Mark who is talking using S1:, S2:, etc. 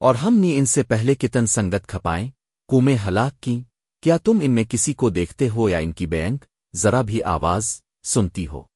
S1: اور ہم نے ان سے پہلے کتن سنگت کھپائیں کومیں ہلاک کی کیا تم ان میں کسی کو دیکھتے ہو یا ان کی بینک؟ ذرا بھی آواز سنتی ہو۔